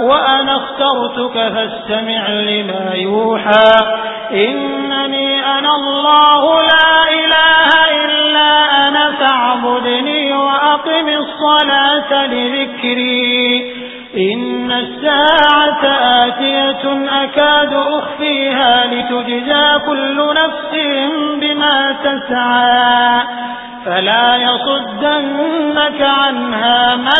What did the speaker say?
وأنا اخترتك فاستمع لما يوحى. إنني أنا الله لا إله إلا أنا فاعبدني وأقم الصلاة لذكري. إن الساعة آتية أكاد أخفيها لتجزى كل نفس بما تسعى. فلا يصدنك عنها من